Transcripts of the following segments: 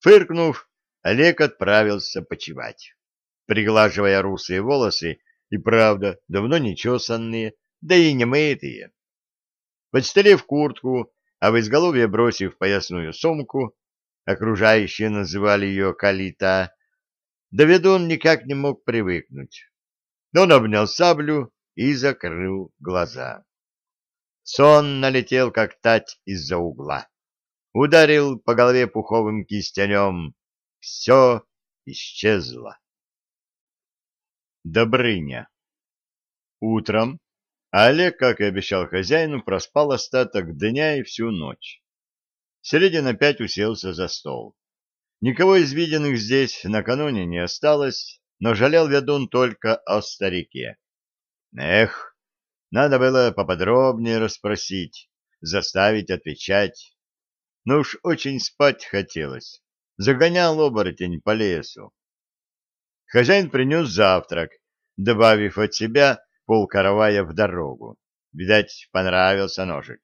Фыркнув, Олег отправился почевать, приглаживая русые волосы и, правда, давно не чесанные, да и не мытые. Подстелив куртку, а в изголовье бросив поясную сумку, окружающие называли ее калита, Давидон никак не мог привыкнуть. Он обнял саблю и закрыл глаза. Сон налетел, как тать из-за угла. Ударил по голове пуховым кистенем. Все исчезло. Добрыня. Утром Олег, как и обещал хозяину, проспал остаток дня и всю ночь. Середин опять уселся за стол. Никого из виденных здесь накануне не осталось, но жалел ведун только о старике. Эх, надо было поподробнее расспросить, заставить отвечать. Но уж очень спать хотелось. Загонял оборотень по лесу. Хозяин принес завтрак, добавив от себя полкаравая в дорогу. Видать, понравился ножик.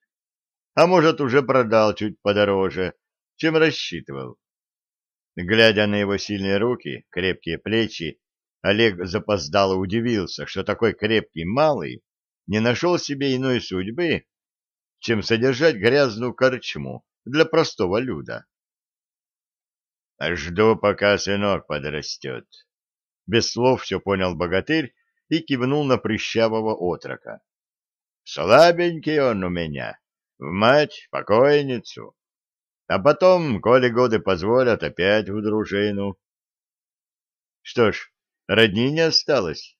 А может, уже продал чуть подороже, чем рассчитывал. Глядя на его сильные руки, крепкие плечи, Олег запоздало удивился, что такой крепкий малый не нашел себе иной судьбы, чем содержать грязную корчму для простого люда. «Жду, пока сынок подрастет», без слов все понял богатырь и кивнул на прыщавого отрока. Слабенький он у меня, в мать покойницу. А потом, коли годы позволят, опять в дружину. Что ж, родни не осталось.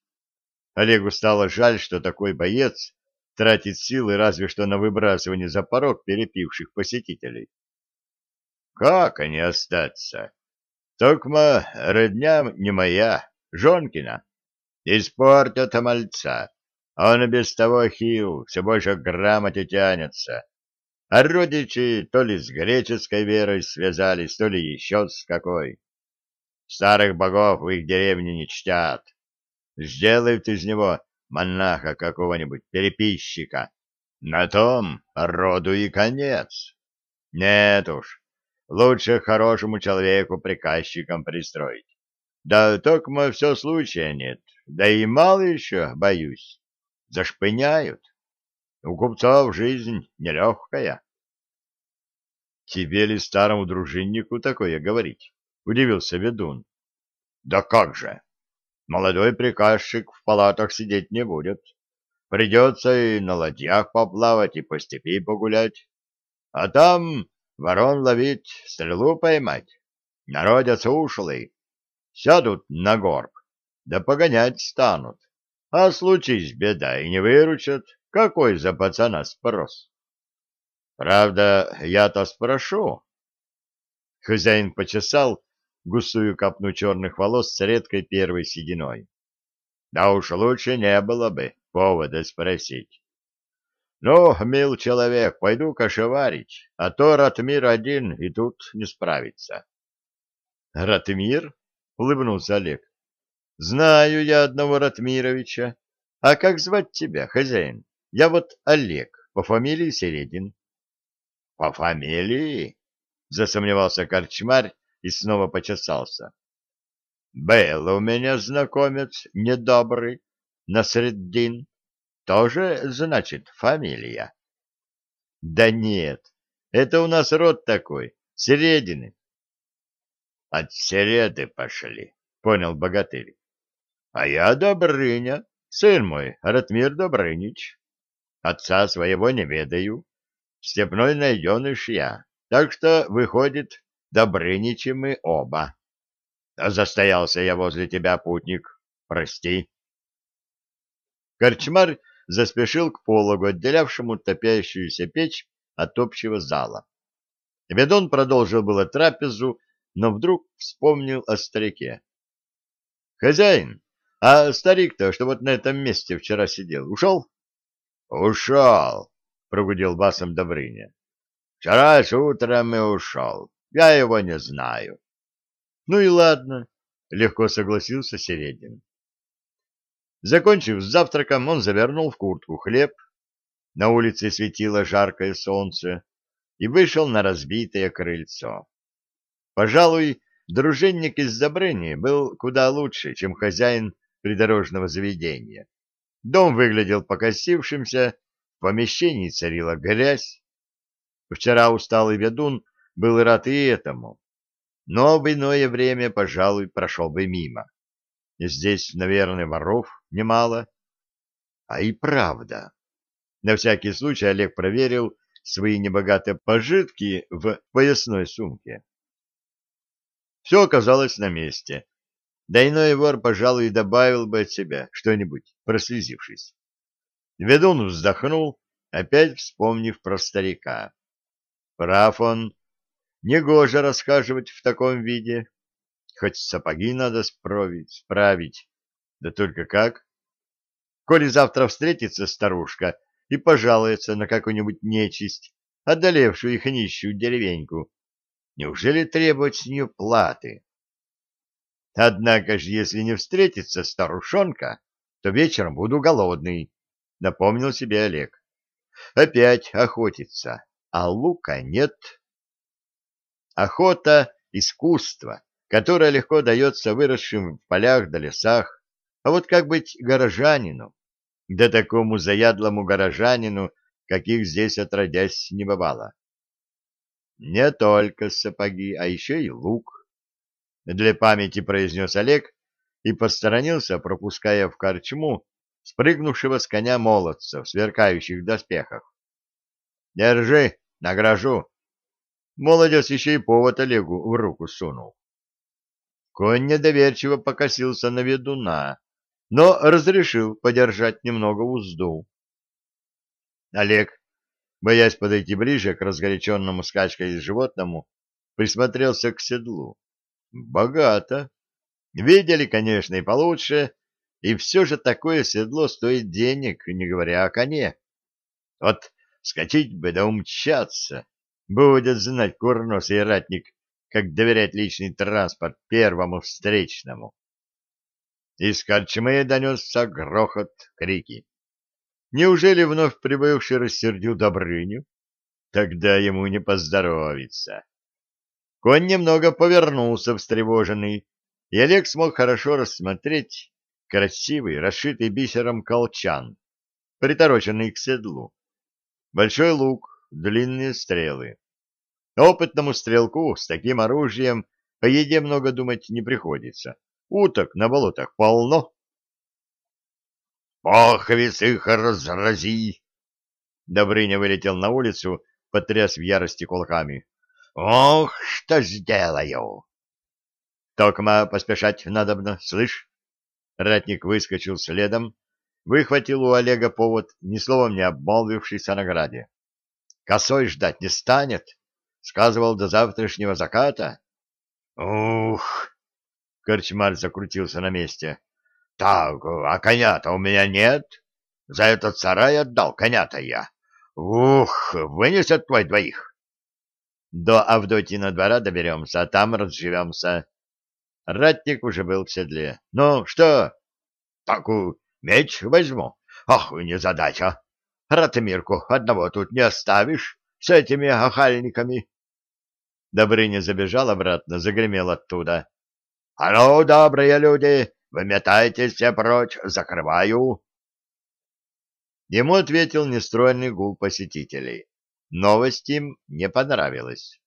Олегу стало жаль, что такой боец тратит силы разве что на выбрасывание за порог перепивших посетителей. Как они остаться? Токма родня не моя, Жонкина. Испортят мальца. Он без того хил, все больше к грамоте тянется. А родичи то ли с греческой верой связались, то ли еще с какой. Старых богов в их деревне не чтят. Сделают из него монаха какого-нибудь, переписчика. На том роду и конец. Нет уж, лучше хорошему человеку приказчиком пристроить. Да только все случая нет, да и мало еще, боюсь. Зашпыняют. У купцов жизнь нелегкая. Тебе ли старому дружиннику такое говорить? Удивился ведун. Да как же! Молодой приказчик в палатах сидеть не будет. Придется и на ладьях поплавать, и по степи погулять. А там ворон ловить, стрелу поймать. Народятся ушлый, сядут на горб, да погонять станут. А случись беда и не выручат, какой за пацана спрос? Правда, я-то спрошу. Хозяин почесал густую копну черных волос с редкой первой сединой. Да уж лучше не было бы повода спросить. Ну, мил человек, пойду кошеварить, а то Ратмир один и тут не справится. Ратмир? — улыбнулся Олег. — Знаю я одного Ратмировича. А как звать тебя, хозяин? Я вот Олег, по фамилии Середин. — По фамилии? — засомневался корчмарь и снова почесался. — Был у меня знакомец недобрый, Насреддин. Тоже, значит, фамилия? — Да нет, это у нас род такой, Середины. От середы пошли, понял богатырь. А я Добрыня, сын мой, Ратмир Добрынич. Отца своего не ведаю. Степной найденыш я. Так что, выходит, Добрыничи мы оба. Застоялся я возле тебя, путник. Прости. Корчмар заспешил к пологу, отделявшему топящуюся печь от общего зала. Ведон продолжил было трапезу, но вдруг вспомнил о старике. — Хозяин, а старик-то, что вот на этом месте вчера сидел, ушел? — Ушел, — прогудел басом Добрыня. — Вчера с утром и ушел. Я его не знаю. — Ну и ладно, — легко согласился Середин. Закончив с завтраком, он завернул в куртку хлеб, на улице светило жаркое солнце, и вышел на разбитое крыльцо. Пожалуй, дружинник из Забрыни был куда лучше, чем хозяин придорожного заведения. Дом выглядел покосившимся, в помещении царила грязь. Вчера усталый ведун был рад и этому, но в иное время, пожалуй, прошел бы мимо. Здесь, наверное, воров немало. А и правда. На всякий случай Олег проверил свои небогатые пожитки в поясной сумке. Все оказалось на месте. Да иной вор, пожалуй, добавил бы от себя что-нибудь, прослезившись. Ведун вздохнул, опять вспомнив про старика. Прав он. Негоже расхаживать в таком виде. Хоть сапоги надо справить, справить. Да только как? Коли завтра встретится старушка и пожалуется на какую-нибудь нечисть, одолевшую их нищую деревеньку, неужели требовать с нее платы? Однако же, если не встретится старушонка, то вечером буду голодный, — напомнил себе Олег. Опять охотиться, а лука нет. Охота — искусство, которая легко дается выросшим в полях да лесах, а вот как быть горожанину? Да такому заядлому горожанину, каких здесь отродясь не бывало. Не только сапоги, а еще и лук. Для памяти произнес Олег и посторонился, пропуская в корчму спрыгнувшего с коня молодца в сверкающих доспехах. «Держи, награжу!» Молодец еще и повод Олегу в руку сунул. Конь недоверчиво покосился на ведуна, но разрешил подержать немного узду. Олег, боясь подойти ближе к разгоряченному скачкой животному, присмотрелся к седлу. Богато. Видели, конечно, и получше, и все же такое седло стоит денег, не говоря о коне. Вот скачить бы да умчаться, будет знать курносый ратник, как доверять личный транспорт первому встречному. Из корчмы донесся грохот, крики. Неужели вновь прибывший рассердил Добрыню? Тогда ему не поздоровится. Конь немного повернулся встревоженный, и Олег смог хорошо рассмотреть красивый, расшитый бисером колчан, притороченный к седлу. Большой лук, длинные стрелы. Опытному стрелку с таким оружием о еде много думать не приходится. Уток на болотах полно. «Поховец их разрази!» Добрыня вылетел на улицу, потряс в ярости кулаками. «Ох, что сделаю!» «Токма поспешать надобно, слышь?» Ратник выскочил следом, выхватил у Олега повод, ни словом не обмолвившись о награде. «Косой ждать не станет!» Сказывал до завтрашнего заката. Ух! Корчмар закрутился на месте. Так, а коня-то у меня нет. За этот сарай отдал коня-то я. Ух, вынесет твой двоих. До Авдотина двора доберемся, а там разживемся. Ратник уже был в седле. Ну, что? Такую меч возьму. Ах, незадача. Ратмирку одного тут не оставишь с этими охальниками. Добрыня забежал обратно, загремел оттуда. — А ну, добрые люди, выметайтесь все прочь, закрываю. Ему ответил нестройный гул посетителей. Новость им не понравилась.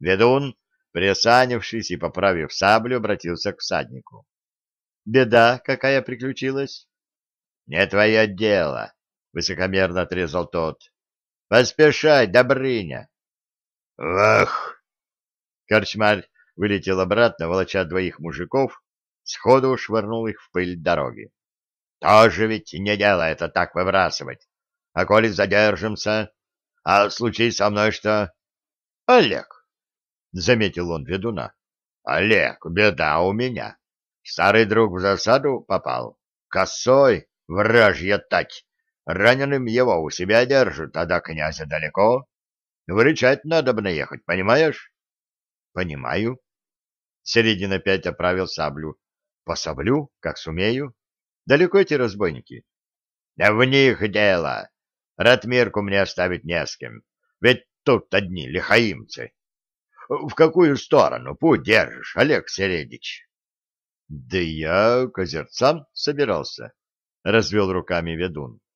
Ведун, приосанившись и поправив саблю, обратился к всаднику. — Беда какая приключилась? — Не твое дело, — высокомерно отрезал тот. — Поспешай, Добрыня. — Ах! Корчмарь вылетел обратно, волоча двоих мужиков, сходу швырнул их в пыль дороги. Тоже ведь не дело это так выбрасывать. А коли задержимся, а случай со мной что? Олег, — заметил он ведуна. Олег, беда у меня. Старый друг в засаду попал. Косой, вражья тать. Раненым его у себя держат, а до князя далеко. Вырычать надо бы наехать, понимаешь? Понимаю. Середин опять оправил саблю. Пособлю, как сумею. Далеко эти разбойники? Да в них дело. Ратмирку мне оставить не с кем. Ведь тут одни лихаимцы. В какую сторону путь держишь, Олег Середич? — Да я к озерцам собирался, — развел руками ведун. —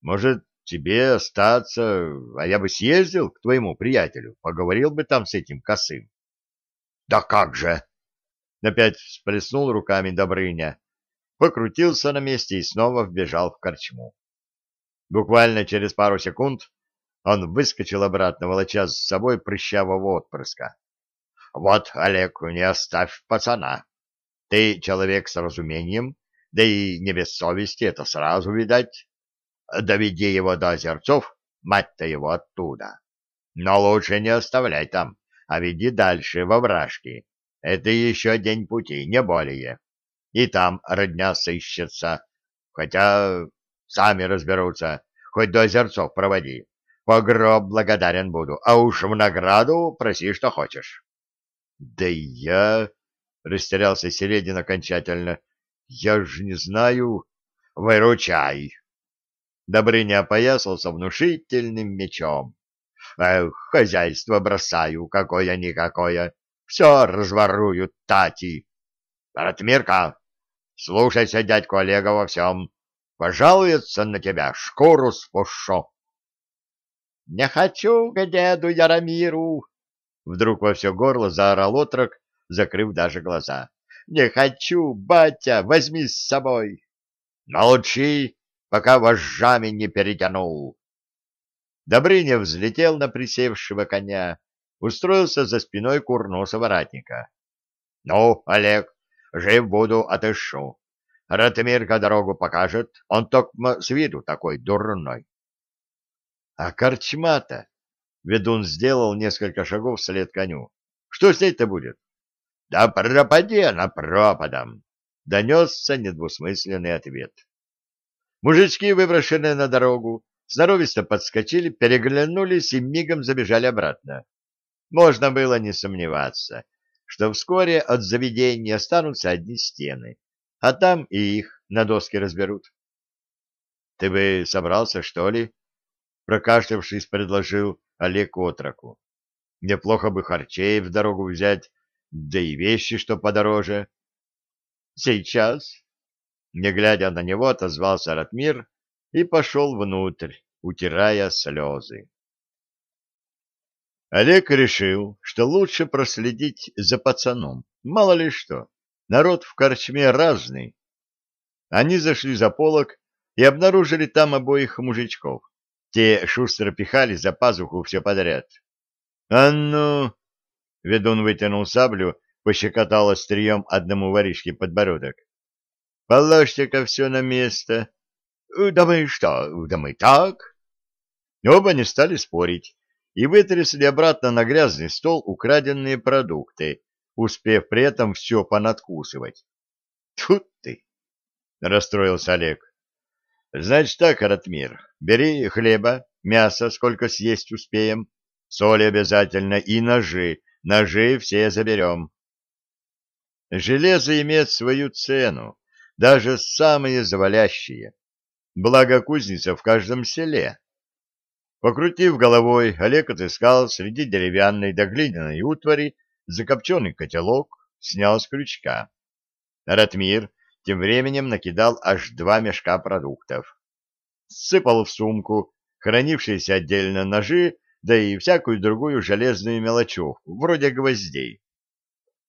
Может, тебе остаться, а я бы съездил к твоему приятелю, поговорил бы там с этим косым. — Да как же! — опять всплеснул руками Добрыня, покрутился на месте и снова вбежал в корчму. Буквально через пару секунд он выскочил обратно, волоча с собой прыщавого отпрыска. — Вот, Олег, не оставь пацана. Ты человек с разумением, да и не без совести, это сразу видать. Доведи его до озерцов, мать-то его оттуда. Но лучше не оставляй там, а веди дальше, во вражки. Это еще день пути, не более. И там родня сыщется, хотя сами разберутся, хоть до озерцов проводи. По гроб благодарен буду, а уж в награду проси, что хочешь. — Да я... — растерялся Середин окончательно. — Я ж не знаю... — Выручай! Добрыня опоясался внушительным мечом. Эх, хозяйство бросаю, какое-никакое. Все разворую, тати. Ратмирка, слушайся дядьку Олега во всем. Пожалуется на тебя, шкуру спушу. Не хочу к деду Яромиру. Вдруг во все горло заорал отрок, закрыв даже глаза. Не хочу, батя, возьми с собой. Научи, пока вожжами не перетянул. Добрыня взлетел на присевшего коня, устроился за спиной курносого ратника. — Ну, Олег, жив буду, отышу. Ратмирка дорогу покажет, он только с виду такой дурной. — А корчма-то? Ведун сделал несколько шагов вслед коню. — Что с ней-то будет? — Да пропади она пропадом! — донесся недвусмысленный ответ. Мужички, выброшенные на дорогу, сноровисто подскочили, переглянулись и мигом забежали обратно. Можно было не сомневаться, что вскоре от заведения останутся одни стены, а там и их на доски разберут. — Ты бы собрался, что ли? — прокашлявшись, предложил Олег отроку. — Неплохо бы харчей в дорогу взять, да и вещи, что подороже. — Сейчас, не глядя на него, отозвался Ратмир и пошел внутрь, утирая слезы. Олег решил, что лучше проследить за пацаном. Мало ли что, народ в корчме разный. Они зашли за полок и обнаружили там обоих мужичков. Те шустро пихали за пазуху все подряд. — А ну! — ведун вытянул саблю, пощекотал острием одному воришке подбородок. Положьте-ка все на место. Да мы что, да мы так. Оба не стали спорить и вытрясли обратно на грязный стол украденные продукты, успев при этом все понадкусывать. Тут ты! — расстроился Олег. — Значит так, Ратмир, бери хлеба, мясо, сколько съесть успеем, соли обязательно и ножи, ножи все заберем. Железо имеет свою цену, даже самые завалящие. Благо кузница в каждом селе. Покрутив головой, Олег отыскал среди деревянной да глиняной утвари закопченный котелок, снял с крючка. Ратмир тем временем накидал аж два мешка продуктов. Сыпал в сумку хранившиеся отдельно ножи, да и всякую другую железную мелочевку, вроде гвоздей.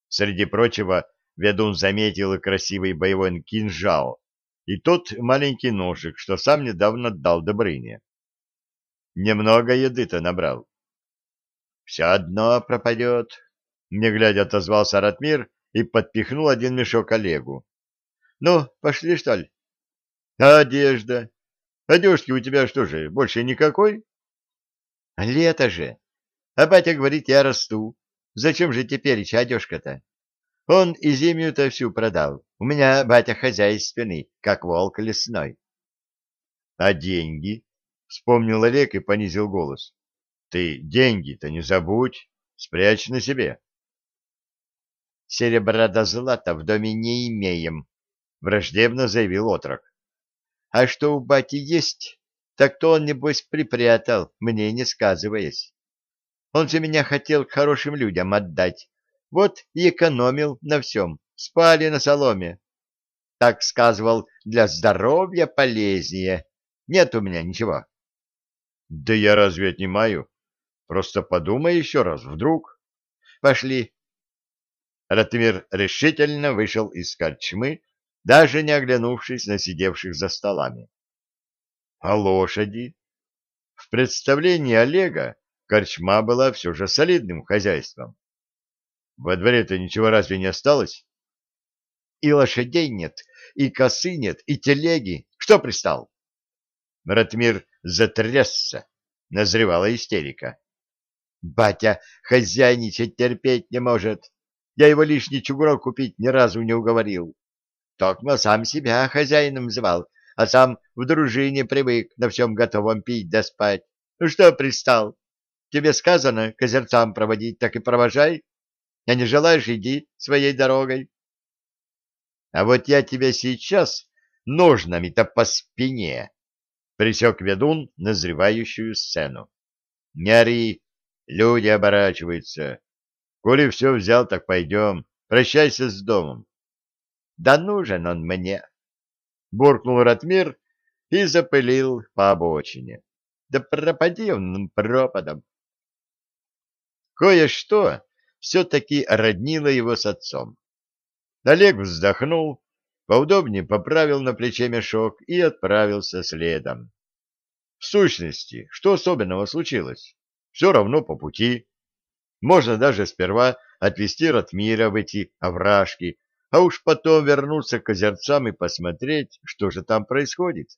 Среди прочего, ведун заметил и красивый боевой кинжал, и тот маленький ножик, что сам недавно дал Добрыне. Немного еды-то набрал. — Все одно пропадет, — не глядя отозвался Ратмир и подпихнул один мешок Олегу. — Ну, пошли, что ли? — А одежда? Одежки у тебя что же, больше никакой? — Лето же. А батя говорит, я расту. Зачем же теперь одежка-то? Он и зимью-то всю продал. У меня батя хозяйственный, как волк лесной. — А деньги? — вспомнил Олег и понизил голос. — Ты деньги-то не забудь, спрячь на себе. — Серебра да злата в доме не имеем, — враждебно заявил отрок. — А что у бати есть, так то он, небось, припрятал, мне не сказываясь. Он же меня хотел к хорошим людям отдать. Вот и экономил на всем. Спали на соломе. Так сказывал, для здоровья полезнее. Нет у меня ничего. Да я разве отнимаю? Просто подумай еще раз, вдруг. Пошли. Ратмир решительно вышел из корчмы, даже не оглянувшись на сидевших за столами. А лошади? В представлении Олега корчма была все же солидным хозяйством. Во дворе-то ничего разве не осталось? И лошадей нет, и косы нет, и телеги. Что пристал? Ратмир затрясся, назревала истерика. Батя хозяйничать терпеть не может. Я его лишний чугунок купить ни разу не уговорил. Токмо сам себя хозяином звал, а сам в дружине привык на всем готовом пить да спать. Ну что пристал? Тебе сказано к озерцам проводить, так и провожай. А не желаешь, иди своей дорогой. А вот я тебя сейчас ножнами-то по спине, — присек ведун назревающую сцену. Не ори, люди оборачиваются. Коли все взял, так пойдем. Прощайся с домом. Да нужен он мне. Буркнул Ратмир и запылил по обочине. Да пропади он пропадом. Кое-что все-таки роднило его с отцом. Олег вздохнул, поудобнее поправил на плече мешок и отправился следом. В сущности, что особенного случилось? Все равно по пути. Можно даже сперва отвезти Ратмира в эти овражки, а уж потом вернуться к озерцам и посмотреть, что же там происходит.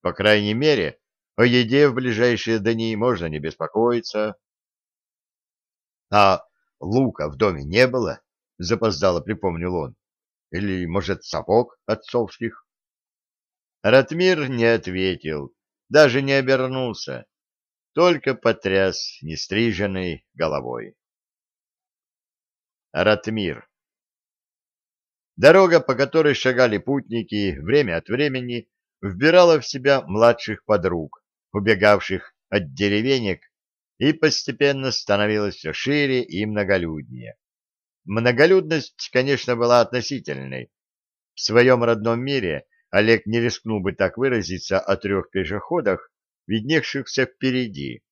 По крайней мере, о еде в ближайшие дни можно не беспокоиться. А лука в доме не было, запоздало припомнил он. Или, может, сапог отцовских? Ратмир не ответил, даже не обернулся только потряс нестриженной головой. Ратмир Дорога, по которой шагали путники, время от времени вбирала в себя младших подруг, убегавших от деревенек, и постепенно становилась все шире и многолюднее. Многолюдность, конечно, была относительной. В своем родном мире Олег не рискнул бы так выразиться о трех пешеходах, видневшихся впереди,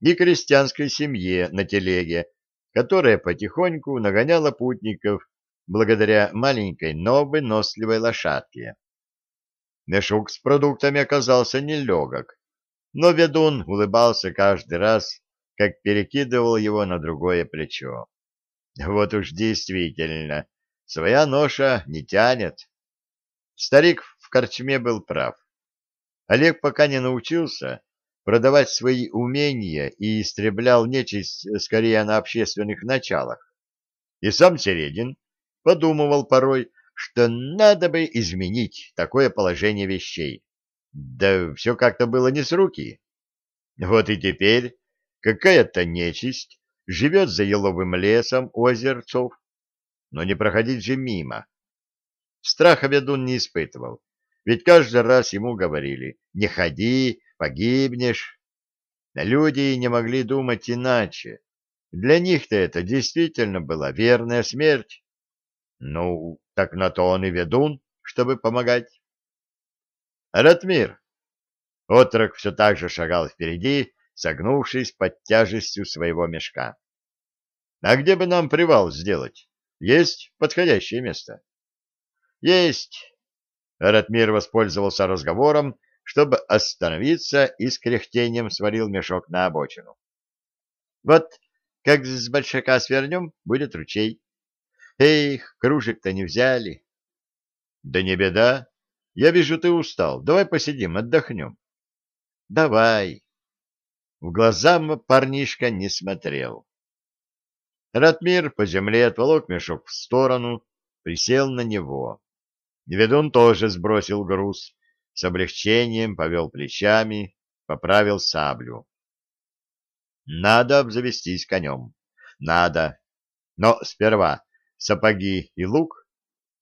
и крестьянской семье на телеге, которая потихоньку нагоняла путников благодаря маленькой, но выносливой лошадке. Мешок с продуктами оказался нелегок, но ведун улыбался каждый раз, как перекидывал его на другое плечо. Вот уж действительно, своя ноша не тянет. Старик в корчме был прав. Олег пока не научился продавать свои умения и истреблял нечисть скорее на общественных началах. И сам Середин подумывал порой, что надо бы изменить такое положение вещей. Да все как-то было не с руки. Вот и теперь какая-то нечисть живет за еловым лесом у озерцов, но не проходить же мимо. Страха ведун не испытывал, ведь каждый раз ему говорили «не ходи, погибнешь». Люди не могли думать иначе. Для них-то это действительно была верная смерть. Ну, так на то он и ведун, чтобы помогать. Ратмир. Отрок все так же шагал впереди, согнувшись под тяжестью своего мешка. А где бы нам привал сделать? Есть подходящее место? Есть. Ратмир воспользовался разговором, чтобы остановиться и с кряхтением сварил мешок на обочину. Вот как с большака свернем, будет ручей. Эх, кружек-то не взяли. Да не беда. Я вижу, ты устал. Давай посидим, отдохнем. Давай. В глаза парнишка не смотрел. Ратмир по земле отволок мешок в сторону, присел на него. Ведун тоже сбросил груз, с облегчением повел плечами, поправил саблю. Надо обзавестись конем. Надо. Но сперва сапоги и лук,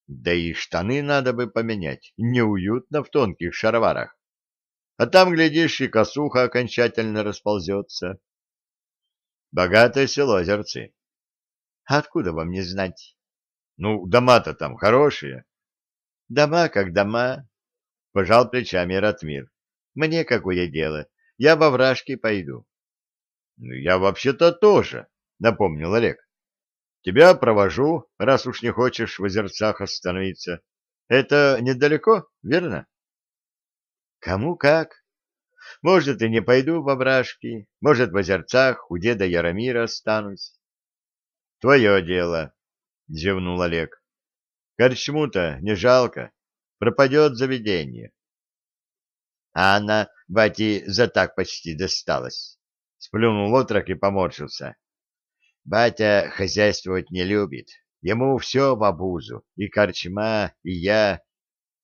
да и штаны надо бы поменять. Неуютно в тонких шароварах. А там, глядишь, и косуха окончательно расползется. Богатое село Озерцы. Откуда вам не знать? Ну, дома-то там хорошие. Дома как дома, пожал плечами Ратмир. Мне какое дело? Я во вражки пойду. Ну, я вообще-то тоже, напомнил Олег. Тебя провожу, раз уж не хочешь в озерцах остановиться. Это недалеко, верно? Кому как. Может, и не пойду в ображки, может, в озерцах у деда Яромира останусь. — Твое дело, — зевнул Олег. — Корчму-то не жалко, пропадет заведение. — А она, бати, за так почти досталась. Сплюнул отрок и поморщился. Батя хозяйствовать не любит. Ему все в обузу, и корчма, и я.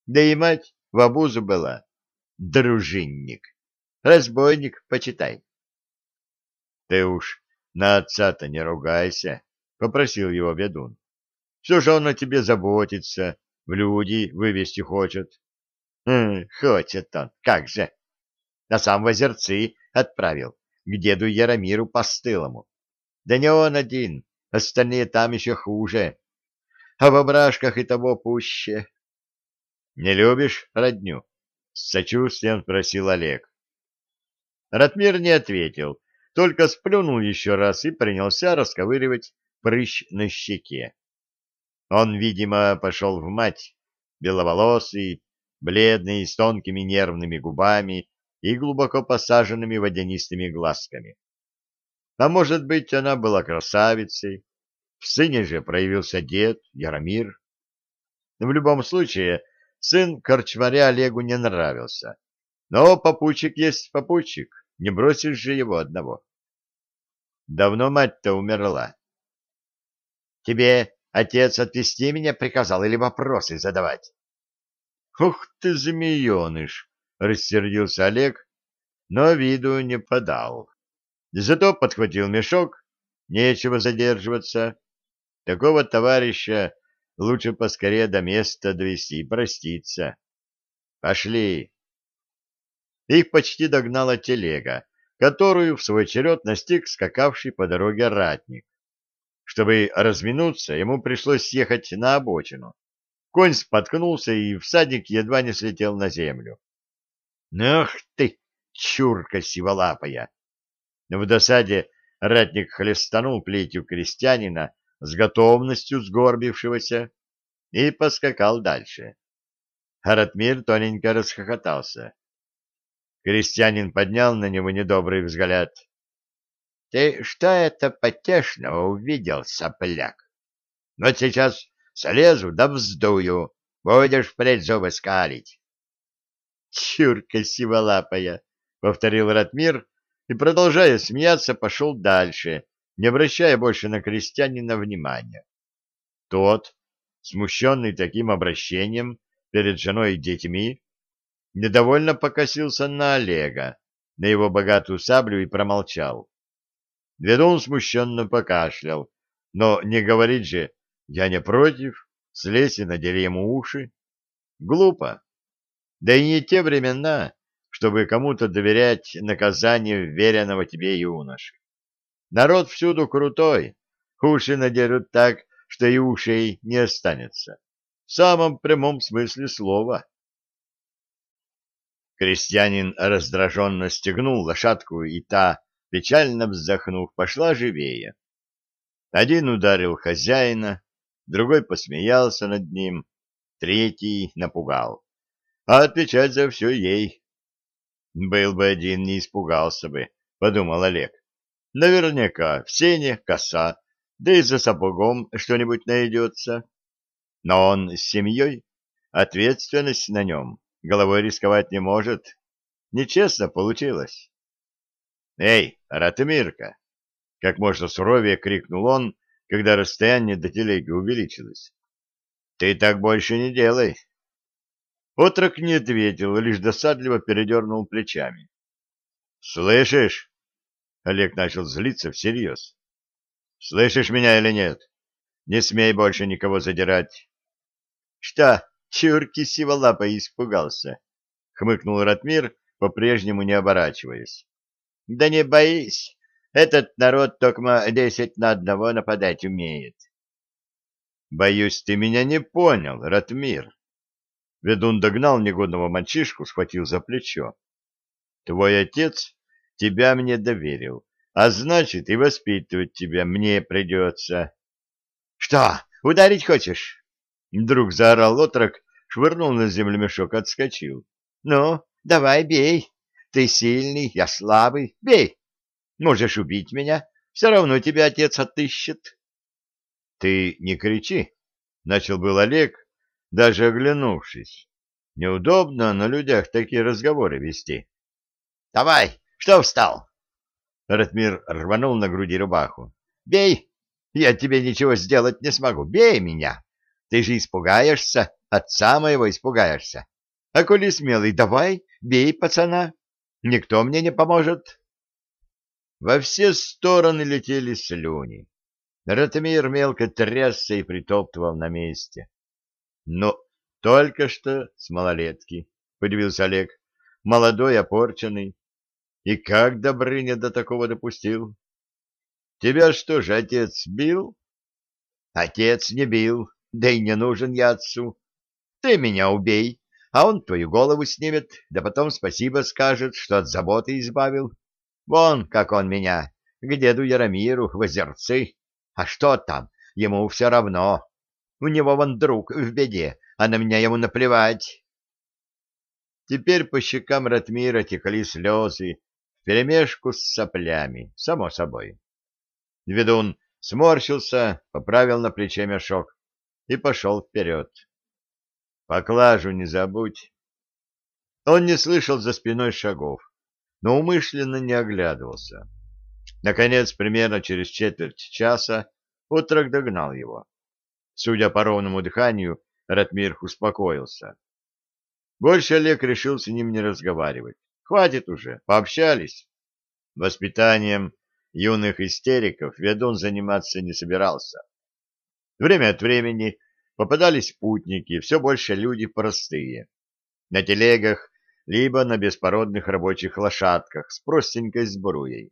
Да и мать в обузу была. Дружинник. Разбойник, почитай. — Ты уж на отца-то не ругайся, — попросил его ведун. — Все же он о тебе заботится, в люди вывести хочет. Хочет он, как же. На сам в озерцы отправил, к деду Яромиру Постылому. Да не он один, остальные там еще хуже. А в ображках и того пуще. — Не любишь родню? — с сочувствием спросил Олег. Ратмир не ответил, только сплюнул еще раз и принялся расковыривать прыщ на щеке. Он, видимо, пошел в мать, беловолосый, бледный, с тонкими нервными губами и глубоко посаженными водянистыми глазками. А может быть, она была красавицей, в сыне же проявился дед Яромир. В любом случае, сын корчмаря Олегу не нравился, но попутчик есть попутчик. Не бросишь же его одного. Давно мать-то умерла. Тебе отец отвезти меня приказал или вопросы задавать? Ух ты, змееныш! Рассердился Олег, но виду не подал. Зато подхватил мешок, нечего задерживаться. Такого товарища лучше поскорее до места довести и проститься. Пошли. Их почти догнала телега, которую в свой черед настиг скакавший по дороге ратник. Чтобы разминуться, ему пришлось съехать на обочину. Конь споткнулся, и всадник едва не слетел на землю. «Ах ты, чурка сиволапая!» В досаде ратник хлестанул плетью крестьянина с готовностью сгорбившегося и поскакал дальше. Аратмир тоненько расхохотался. Крестьянин поднял на него недобрый взгляд. — Ты что это потешного увидел, сопляк? Вот сейчас слезу да вздую, будешь впредь зубы скалить. — Чурка сиволапая! — повторил Ратмир и, продолжая смеяться, пошел дальше, не обращая больше на крестьянина внимания. Тот, смущенный таким обращением перед женой и детьми, недовольно покосился на Олега, на его богатую саблю и промолчал. Ведун смущенно покашлял, но не говорит же «я не против, слезь и надери ему уши». Глупо. Да и не те времена, чтобы кому-то доверять наказание веренного тебе юноши. Народ всюду крутой, уши надерут так, что и ушей не останется. В самом прямом смысле слова. Крестьянин раздраженно стегнул лошадку, и та, печально вздохнув, пошла живее. Один ударил хозяина, другой посмеялся над ним, третий напугал. А отвечать за все ей. Был бы один, не испугался бы, — подумал Олег. Наверняка в сене коса, да и за сапогом что-нибудь найдется. Но он с семьей, ответственность на нем головой рисковать не может. Нечестно получилось. «Эй, Ратмирка!» — как можно суровее крикнул он, когда расстояние до телеги увеличилось. «Ты так больше не делай!» Отрок не ответил, лишь досадливо передернул плечами. «Слышишь?» — Олег начал злиться всерьез. «Слышишь меня или нет? Не смей больше никого задирать!» «Что, чурки сиволапа испугался, — хмыкнул Ратмир, по-прежнему не оборачиваясь. — Да не боись, Этот народ только десять на одного нападать умеет. Боюсь, ты меня не понял, Ратмир. Ведун догнал негодного мальчишку, схватил за плечо. Твой отец тебя мне доверил, а значит, и воспитывать тебя мне придется. — Что, ударить хочешь? Вдруг заорал отрок, швырнул на землю мешок, отскочил. — Ну, давай бей. Ты сильный, я слабый. Бей. Можешь убить меня, все равно тебя отец отыщет. — Ты не кричи, — начал был Олег, даже оглянувшись. Неудобно на людях такие разговоры вести. — Давай, что встал? Ратмир рванул на груди рубаху. — Бей! Я тебе ничего сделать не смогу. Бей меня! Ты же испугаешься, отца моего испугаешься. А коли смелый, давай, бей пацана. Никто мне не поможет. Во все стороны летели слюни. Ратмир мелко трясся и притоптывал на месте. Но только что с малолетки, — подивился Олег, — молодой, опорченный. И как Добрыня до такого допустил? Тебя что же, отец бил? Отец не бил, да и не нужен я отцу. Ты меня убей, а он твою голову снимет, да потом спасибо скажет, что от заботы избавил. Вон, как он меня, к деду Яромиру в озерцы. А что там, ему все равно. У него вон друг в беде, а на меня ему наплевать. Теперь по щекам Ратмира текли слезы, вперемешку с соплями, само собой. Ведун сморщился, поправил на плече мешок и пошел вперед. «Поклажу не забудь». Он не слышал за спиной шагов, но умышленно не оглядывался. Наконец, примерно через четверть часа, отрок догнал его. Судя по ровному дыханию, Ратмир успокоился. Больше Олег решил с ним не разговаривать. Хватит уже, пообщались. Воспитанием юных истериков ведун заниматься не собирался. Время от времени попадались путники, все больше люди простые. На телегах, либо на беспородных рабочих лошадках с простенькой сбруей.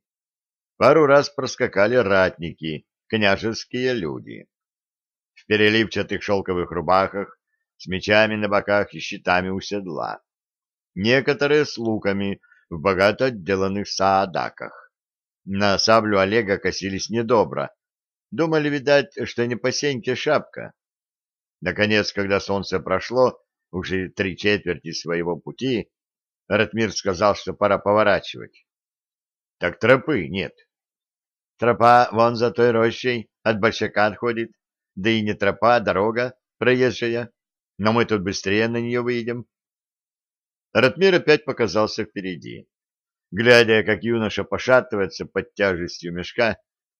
Пару раз проскакали ратники, княжеские люди в переливчатых шелковых рубахах, с мечами на боках и щитами у седла. Некоторые с луками в богато отделанных саадаках. На саблю Олега косились недобро. Думали, видать, что не по сеньке шапка. Наконец, когда солнце прошло, уже три четверти своего пути, Ратмир сказал, что пора поворачивать. Так тропы нет. Тропа вон за той рощей от большака отходит да и не тропа, а дорога проезжая, но мы тут быстрее на нее выйдем. Ратмир опять показался впереди. Глядя, как юноша пошатывается под тяжестью мешка,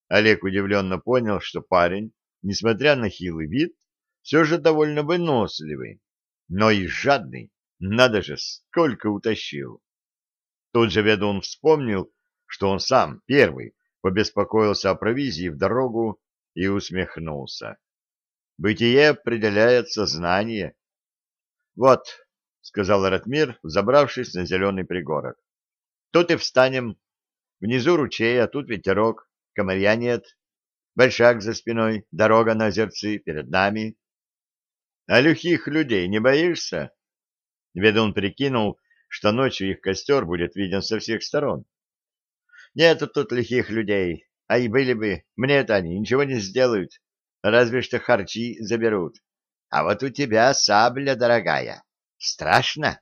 Олег удивленно понял, что парень, несмотря на хилый вид, все же довольно выносливый, но и жадный, надо же, сколько утащил. Тут же ведун вспомнил, что он сам, первый, побеспокоился о провизии в дорогу и усмехнулся. Бытие определяет сознание. — Вот, — сказал Ратмир, забравшись на зеленый пригорок. — Тут и встанем. Внизу ручей, а тут ветерок, комарья нет. Большак за спиной, дорога на озерцы перед нами. — А люхих людей не боишься? Ведун прикинул, что ночью их костер будет виден со всех сторон. — Нету тут лихих людей, а и были бы, мне-то они ничего не сделают, разве что харчи заберут. А вот у тебя сабля дорогая. Страшно?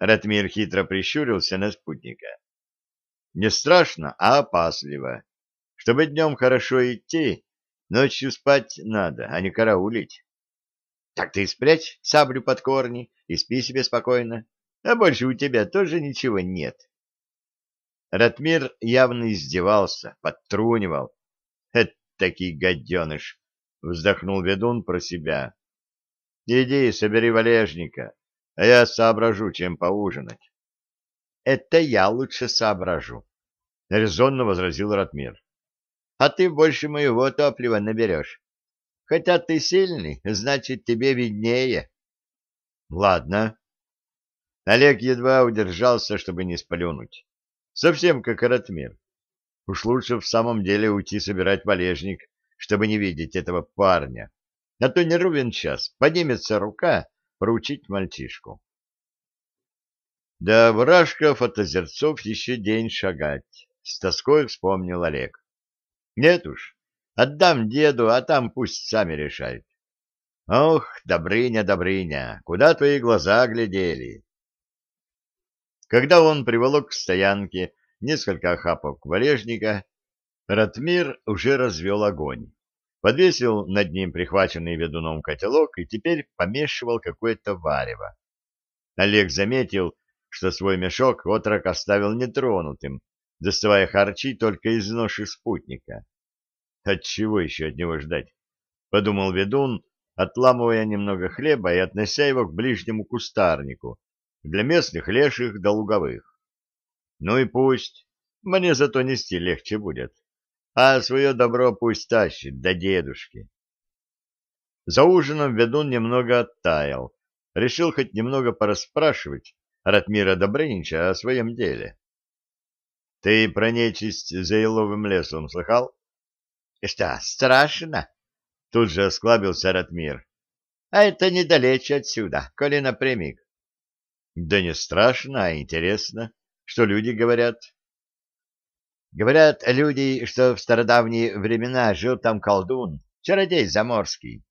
Ратмир хитро прищурился на спутника. Не страшно, а опасливо. Чтобы днем хорошо идти, ночью спать надо, а не караулить. Так ты спрячь саблю под корни и спи себе спокойно, а больше у тебя тоже ничего нет. Ратмир явно издевался, подтрунивал. «Этакий гаденыш!» — вздохнул ведун про себя. «Иди, собери валежника, а я соображу, чем поужинать». «Это я лучше соображу», — резонно возразил Ратмир. «А ты больше моего топлива наберешь. Хотя ты сильный, значит, тебе виднее». «Ладно». Олег едва удержался, чтобы не сплюнуть совсем как Ратмир. Уж лучше в самом деле уйти собирать валежник, чтобы не видеть этого парня. А то не ровен час, поднимется рука проучить мальчишку. Да вражков от озерцов еще день шагать, с тоской вспомнил Олег. Нет уж, отдам деду, а там пусть сами решают. Ох, Добрыня, Добрыня, куда твои глаза глядели? Когда он приволок к стоянке несколько охапок валежника, Ратмир уже развел огонь, подвесил над ним прихваченный ведуном котелок и теперь помешивал какое-то варево. Олег заметил, что свой мешок отрок оставил нетронутым, доставая харчи только из ноши спутника. Отчего еще от него ждать? — подумал ведун, отламывая немного хлеба и относя его к ближнему кустарнику, для местных леших да луговых. Ну и пусть, мне зато нести легче будет, а свое добро пусть тащит до дедушки. За ужином ведун немного оттаял, решил хоть немного порасспрашивать Ратмира Добрынича о своем деле. — Ты про нечисть за еловым лесом слыхал? — Что, страшно? — тут же осклабился Ратмир. — А это недалече отсюда, коли напрямик. — Да не страшно, а интересно, что люди говорят. — Говорят люди, что в стародавние времена жил там колдун, чародей заморский.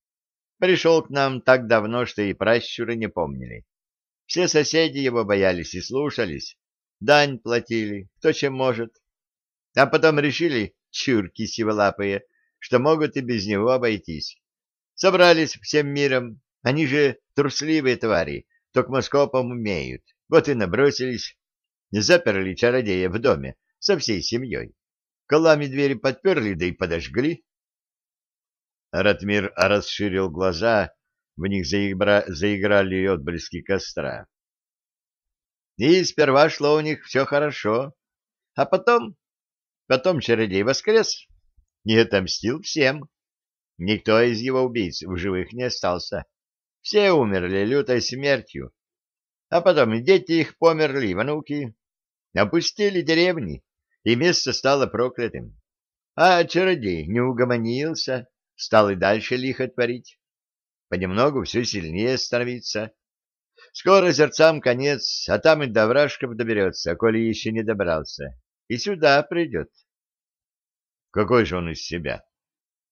Пришел к нам так давно, что и пращуры не помнили. Все соседи его боялись и слушались, дань платили, кто чем может. А потом решили, чурки сиволапые, что могут и без него обойтись. Собрались всем миром, они же трусливые твари, токмоскопом умеют. Вот и набросились, заперли чародея в доме со всей семьей. Колами двери подперли, да и подожгли. Ратмир расширил глаза в них заигра... заиграли отблески костра. И сперва шло у них все хорошо, а потом... Потом чародей воскрес и отомстил всем. Никто из его убийц в живых не остался. Все умерли лютой смертью. А потом дети их померли, внуки. Опустили деревни, и место стало проклятым. А чародей не угомонился, стал и дальше лихо творить понемногу все сильнее становиться. Скоро зерцам конец, а там и до вражков доберется, коли еще не добрался. И сюда придет. Какой же он из себя?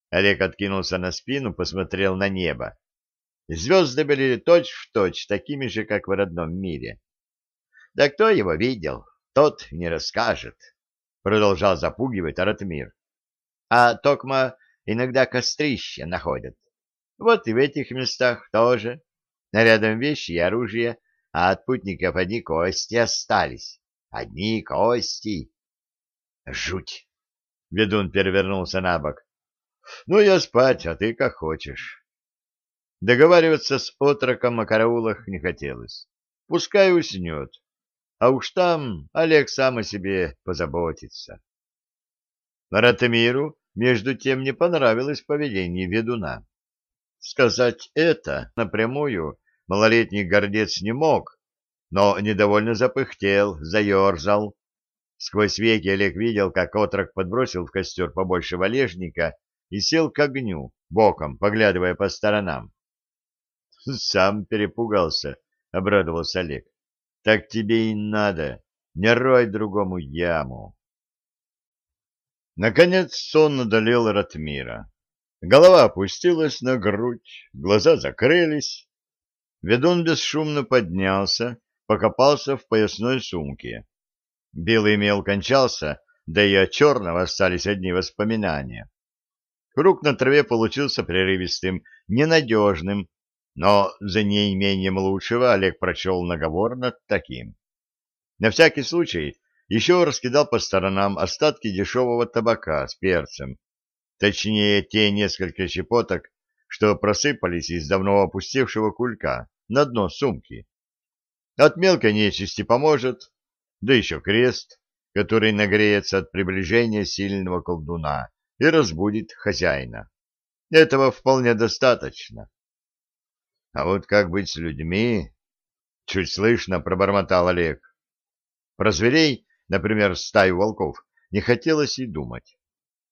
Олег откинулся на спину, посмотрел на небо. Звезды были точь-в-точь точь, такими же, как в родном мире. Да кто его видел, тот не расскажет, продолжал запугивать Аратмир. А Токма иногда кострище находят. Вот и в этих местах тоже. Рядом вещи и оружие, а от путников одни кости остались. Одни кости. Жуть! Ведун перевернулся на бок. Ну, я спать, а ты как хочешь. Договариваться с отроком о караулах не хотелось. Пускай уснет. А уж там Олег сам о себе позаботится. Ратмиру, между тем, не понравилось поведение ведуна. Сказать это напрямую малолетний гордец не мог, но недовольно запыхтел, заерзал. Сквозь веки Олег видел, как отрок подбросил в костер побольше валежника и сел к огню, боком, поглядывая по сторонам. «Сам перепугался», — обрадовался Олег. «Так тебе и надо, не рой другому яму». Наконец сон одолел Ратмира. Голова опустилась на грудь, глаза закрылись. Ведун бесшумно поднялся, покопался в поясной сумке. Белый мел кончался, да и от черного остались одни воспоминания. Круг на траве получился прерывистым, ненадежным, но за неимением лучшего Олег прочел наговор над таким. На всякий случай еще раскидал по сторонам остатки дешевого табака с перцем, Точнее, те несколько щепоток, что просыпались из давно опустевшего кулька на дно сумки. От мелкой нечисти поможет, да еще крест, который нагреется от приближения сильного колдуна и разбудит хозяина. Этого вполне достаточно. А вот как быть с людьми? Чуть слышно пробормотал Олег. Про зверей, например, стаю волков, не хотелось и думать.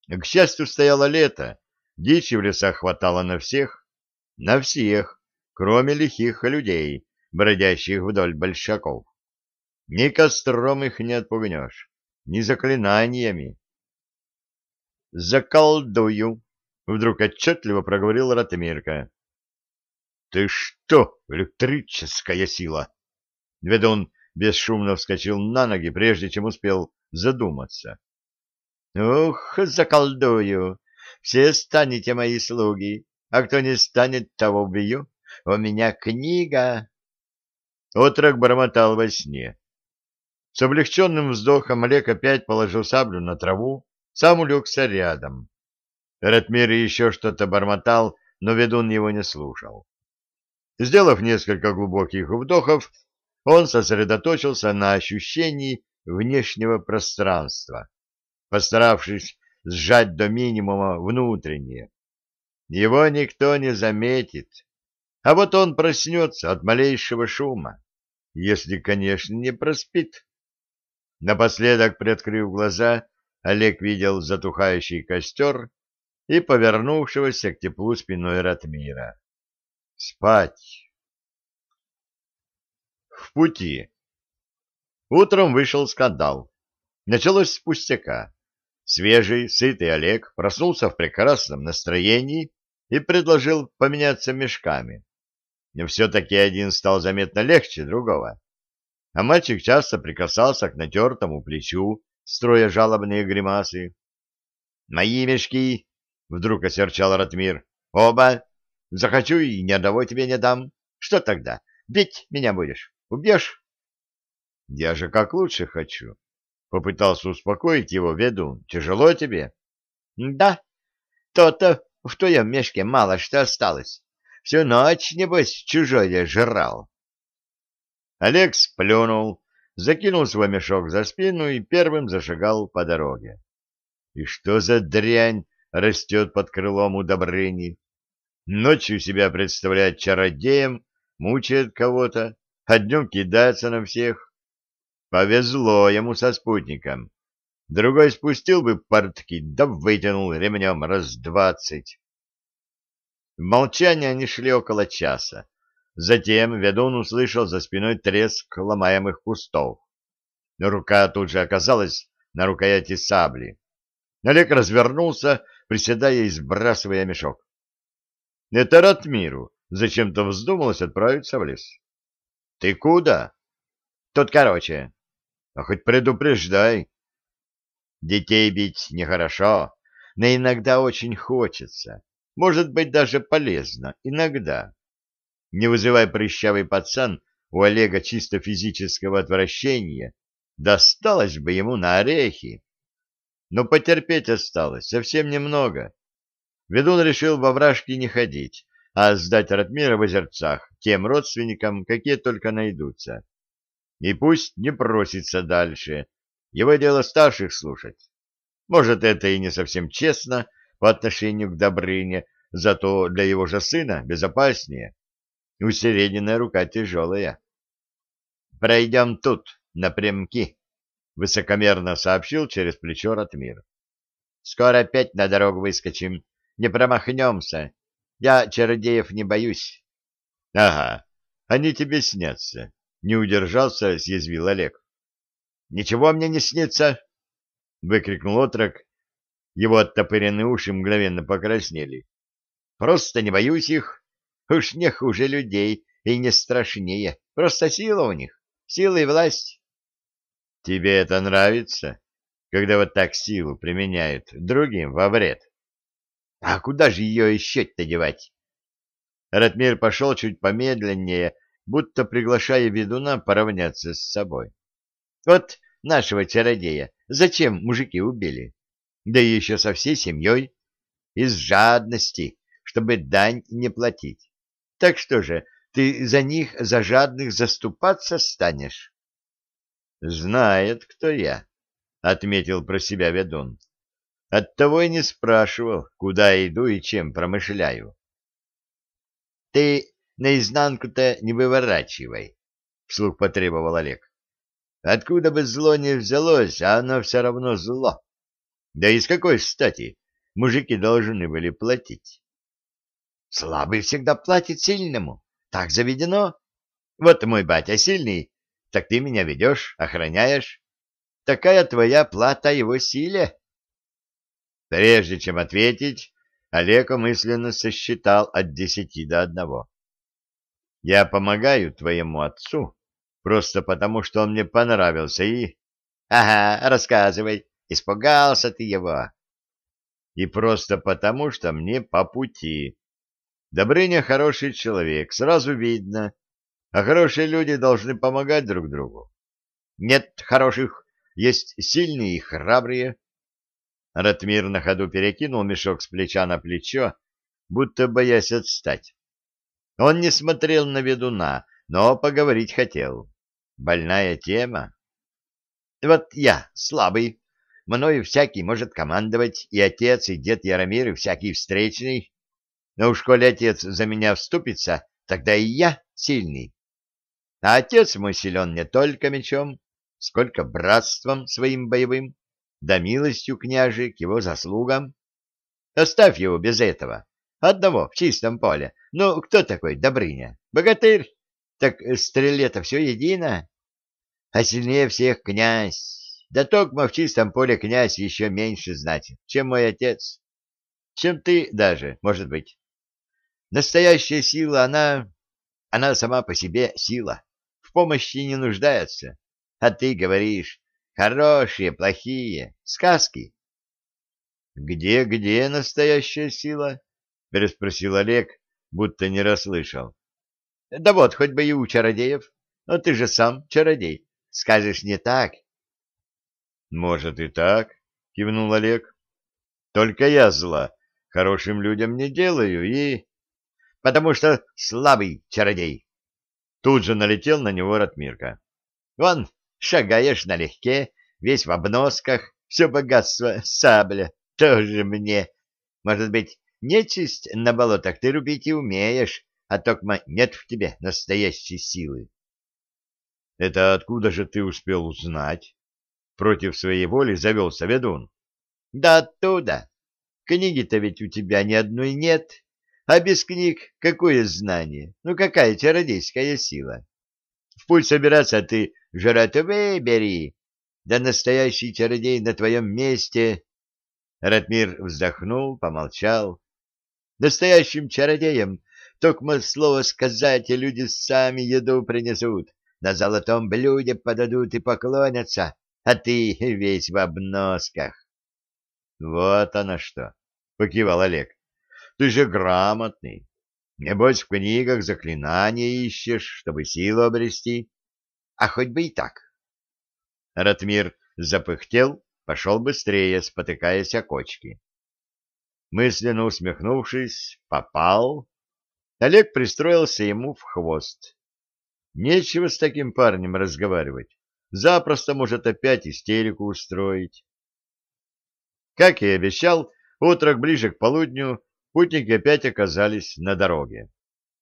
К счастью, стояло лето, дичи в лесах хватало на всех, на всех, кроме лихих людей, бродящих вдоль большаков. Ни костром их не отпугнешь, ни заклинаниями. «Заколдую!» — вдруг отчетливо проговорил Ратмирка. «Ты что, электрическая сила?» Ведун бесшумно вскочил на ноги, прежде чем успел задуматься. «Ух, заколдую! Все станете мои слуги, а кто не станет, того убью. У меня книга!» Отрок бормотал во сне. С облегченным вздохом Олег опять положил саблю на траву, сам улегся рядом. Ратмир еще что-то бормотал, но ведун его не слушал. Сделав несколько глубоких вдохов, он сосредоточился на ощущении внешнего пространства, постаравшись сжать до минимума внутреннее. Его никто не заметит, а вот он проснется от малейшего шума, если, конечно, не проспит. Напоследок, приоткрыв глаза, Олег видел затухающий костер и повернувшегося к теплу спиной Ратмира. Спать. В пути. Утром вышел скандал. Началось с пустяка. Свежий, сытый Олег проснулся в прекрасном настроении и предложил поменяться мешками. Но все-таки один стал заметно легче другого. А мальчик часто прикасался к натертому плечу, строя жалобные гримасы. «Мои мешки!» — вдруг осерчал Ратмир. «Оба! Захочу и ни одного тебе не дам. Что тогда? Бить меня будешь? Убьешь? — Я же как лучше хочу. Попытался успокоить его ведун. Тяжело тебе? — Да. То-то в твоем мешке мало что осталось. Всю ночь, небось, чужое жрал. Олег сплюнул, закинул свой мешок за спину и первым зашагал по дороге. И что за дрянь растет под крылом у Добрыни? Ночью себя представляет чародеем, мучает кого-то, а днем кидается на всех. Повезло ему со спутником. Другой спустил бы портки, да вытянул ремнем раз двадцать. В молчании они шли около часа. Затем ведун услышал за спиной треск ломаемых кустов. Рука тут же оказалась на рукояти сабли. Олег развернулся, приседая и сбрасывая мешок. Это Ратмиру зачем-то вздумалось отправиться в лес. — Ты куда? — Тут короче. — А хоть предупреждай. Детей бить нехорошо, но иногда очень хочется. Может быть, даже полезно. Иногда. Не вызывай прыщавый пацан у Олега чисто физического отвращения, досталось бы ему на орехи. Но потерпеть осталось совсем немного. Ведун решил во вражки не ходить, а сдать Ратмира в озерцах тем родственникам, какие только найдутся. И пусть не просится дальше, его дело старших слушать. Может, это и не совсем честно по отношению к Добрыне, зато для его же сына безопаснее. Усерединная рука тяжелая. «Пройдем тут, напрямки», — высокомерно сообщил через плечо Ратмир. «Скоро опять на дорогу выскочим, не промахнемся. Я чародеев не боюсь. — Ага, они тебе снятся. Не удержался, съязвил Олег. — Ничего мне не снится! — выкрикнул отрок. Его оттопыренные уши мгновенно покраснели. — Просто не боюсь их. Уж не хуже людей и не страшнее. Просто сила у них, сила и власть. — Тебе это нравится, когда вот так силу применяют другим во вред? — а куда же ее еще-то девать? Ратмир пошел чуть помедленнее, будто приглашая ведуна поравняться с собой. Вот нашего чародея зачем мужики убили? Да еще со всей семьей. Из жадности, чтобы дань не платить. Так что же, ты за них, за жадных, заступаться станешь? — Знает, кто я, — отметил про себя ведун. Оттого и не спрашивал, куда иду и чем промышляю. — Ты наизнанку-то не выворачивай, — вслух потребовал Олег. — Откуда бы зло не взялось, а оно все равно зло. Да и с какой стати мужики должны были платить? Слабый всегда платит сильному. Так заведено. Вот мой батя сильный, так ты меня ведешь, охраняешь. Такая твоя плата его силе. Прежде чем ответить, Олег мысленно сосчитал от десяти до одного. Я помогаю твоему отцу просто потому, что он мне понравился и... Ага, рассказывай, испугался ты его. И просто потому, что мне по пути. Добрыня хороший человек, сразу видно, а хорошие люди должны помогать друг другу. Нет хороших, есть сильные и храбрые. Ратмир на ходу перекинул мешок с плеча на плечо, будто боясь отстать. Он не смотрел на ведуна, но поговорить хотел. Больная тема. Вот я, слабый, мною всякий может командовать, и отец, и дед Яромир, и всякий встречный. Но уж коли отец за меня вступится, тогда и я сильный. А отец мой силен не только мечом, сколько братством своим боевым, да милостью княжи к его заслугам. Оставь его без этого. Одного в чистом поле. Ну, кто такой Добрыня? Богатырь? Так стреле-то все едино. А сильнее всех князь. Да токмо в чистом поле князь еще меньше значит, чем мой отец. Чем ты даже, может быть. Настоящая сила, она... Она сама по себе сила. В помощи не нуждается. А ты говоришь, хорошие, плохие, сказки. Где-где настоящая сила? переспросил Олег, будто не расслышал. — Да вот, хоть бы и у чародеев. Но ты же сам чародей. Скажешь, не так? — Может и так, — кивнул Олег. — Только я зла хорошим людям не делаю и... — Потому что слабый чародей. Тут же налетел на него Ратмирка. — Вон, шагаешь налегке, весь в обносках, все богатство сабля, тоже мне. Может быть, Нечисть на болотах ты рубить и умеешь, а токма нет в тебе настоящей силы. — Это откуда же ты успел узнать? Против своей воли завелся ведун. — Да оттуда. Книги-то ведь у тебя ни одной нет. А без книг какое знание? Ну какая чародейская сила? В путь собираться ты жратвы бери. Да настоящий чародей на твоем месте... Ратмир вздохнул, помолчал. Настоящим чародеям только слово сказать, и люди сами еду принесут, на золотом блюде подадут и поклонятся, а ты весь в обносках. — Вот оно что! — покивал Олег. — Ты же грамотный. Небось, в книгах заклинания ищешь, чтобы силу обрести. А хоть бы и так. Ратмир запыхтел, пошел быстрее, спотыкаясь о кочки мысленно усмехнувшись, попал. Олег пристроился ему в хвост. Нечего с таким парнем разговаривать. Запросто может опять истерику устроить. Как и обещал, утрок ближе к полудню путники опять оказались на дороге.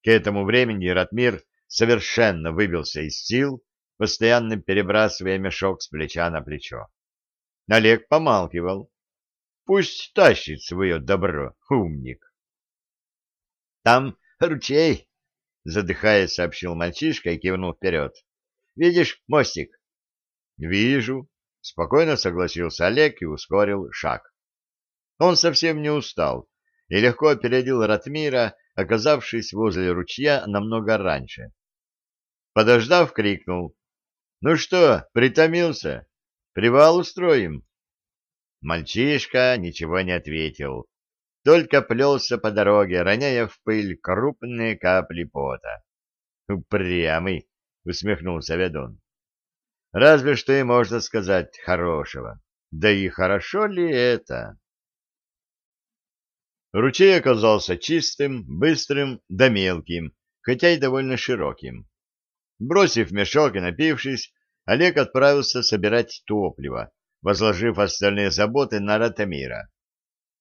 К этому времени Ратмир совершенно выбился из сил, постоянно перебрасывая мешок с плеча на плечо. Олег помалкивал, Пусть тащит свое добро, умник. — Там ручей, — задыхаясь, сообщил мальчишка и кивнул вперед. — Видишь мостик? — Вижу, — спокойно согласился Олег и ускорил шаг. Он совсем не устал и легко опередил Ратмира, оказавшись возле ручья намного раньше. Подождав, крикнул. — Ну что, притомился? Привал устроим? Мальчишка ничего не ответил, только плелся по дороге, роняя в пыль крупные капли пота. «Упрямый!» — усмехнулся ведун. «Разве что и можно сказать хорошего. Да и хорошо ли это?» Ручей оказался чистым, быстрым да мелким, хотя и довольно широким. Бросив мешок и напившись, Олег отправился собирать топливо, возложив остальные заботы на Ратамира.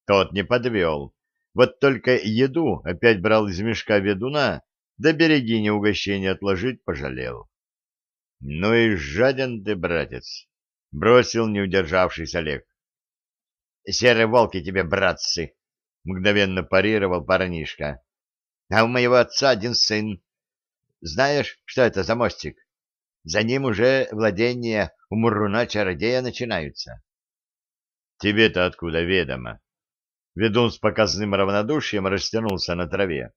Тот не подвел. Вот только еду опять брал из мешка ведуна, да береги не угощения отложить пожалел. — Ну и жаден ты, братец! — бросил не удержавшись Олег. — серые волки тебе, братцы, — мгновенно парировал парнишка. — А у моего отца один сын. Знаешь, что это за мостик? За ним уже владения у Муруна-чародея начинаются. — Тебе-то откуда ведомо? Ведун с показным равнодушием растянулся на траве.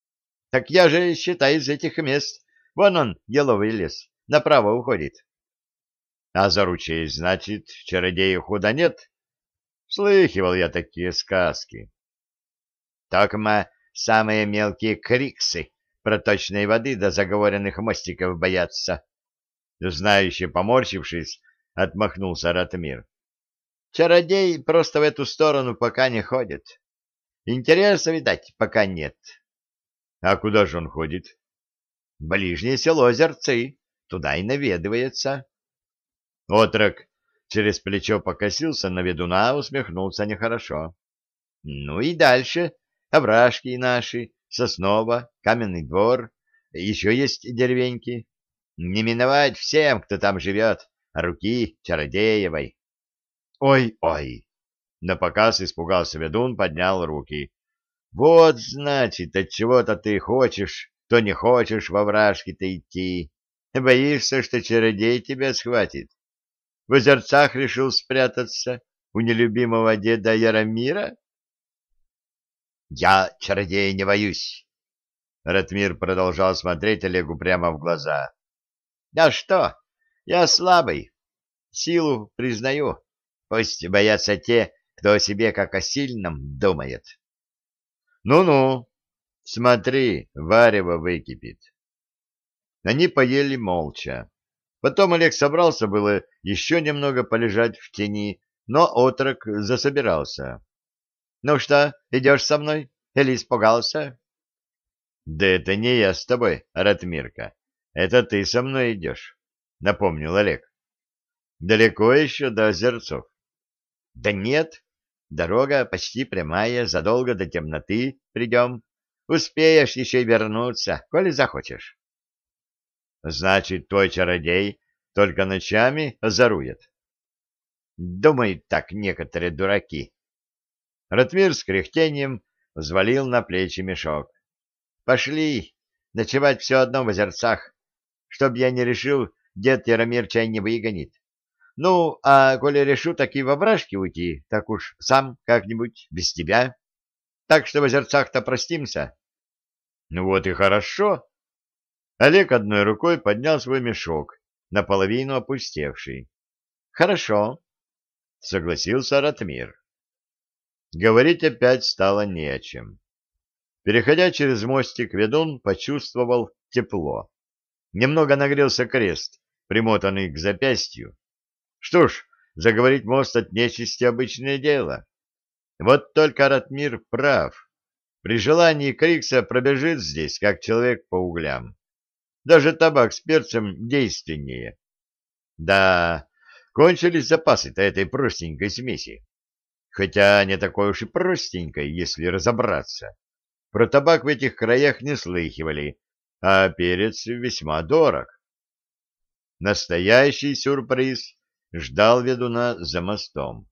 — Так я же, считай, из этих мест. Вон он, еловый лес, направо уходит. — А за ручей, значит, чародею худа нет? Слыхивал я такие сказки. — Токма самые мелкие криксы проточной воды до заговоренных мостиков боятся. Знающе поморщившись, отмахнулся Ратмир. Чародей просто в эту сторону пока не ходит. Интереса, видать, пока нет. А куда же он ходит? Ближнее село Зерцы, туда и наведывается. Отрок через плечо покосился на ведуна, усмехнулся нехорошо. Ну и дальше овражки наши, Соснова, Каменный двор, еще есть деревеньки. Не миновать всем, кто там живет, руки Чародеевой. Ой-ой! Напоказ испугался ведун, поднял руки. Вот, значит, от чего-то ты хочешь, то не хочешь во вражки-то идти. Боишься, что чародей тебя схватит. В озерцах решил спрятаться у нелюбимого деда Яромира? Я чародея не боюсь. Ратмир продолжал смотреть Олегу прямо в глаза. Да что, я слабый. Силу признаю. Пусть боятся те, кто о себе как о сильном думает. Ну-ну, смотри, варево выкипит. Они поели молча. Потом Олег собрался было еще немного полежать в тени, но отрок засобирался. — Ну что, идешь со мной? Или испугался? — Да это не я с тобой, Ратмирка. Это ты со мной идешь, — напомнил Олег. — Далеко еще до озерцов. Да нет, дорога почти прямая, задолго до темноты придем. Успеешь еще и вернуться, коли захочешь. Значит, твой чародей только ночами озорует? Думают так некоторые дураки. Ратмир с кряхтением взвалил на плечи мешок. Пошли, ночевать все одно в озерцах. Чтоб я не решил, дед Яромир чай не выгонит. Ну, а коли решу таки в ображке уйти, так уж сам как-нибудь без тебя. Так что в озерцах-то простимся. Ну вот и хорошо. Олег одной рукой поднял свой мешок, наполовину опустевший. Хорошо, согласился Ратмир. Говорить опять стало не о чем. Переходя через мостик, ведун почувствовал тепло. Немного нагрелся крест, примотанный к запястью. Что ж, заговорить мост от нечисти — обычное дело. Вот только Ратмир прав. При желании Крикса пробежит здесь, как человек по углям. Даже табак с перцем действеннее. Да, кончились запасы-то этой простенькой смеси. Хотя не такой уж и простенькой, если разобраться. Про табак в этих краях не слыхивали, а перец весьма дорог. Настоящий сюрприз ждал ведуна за мостом.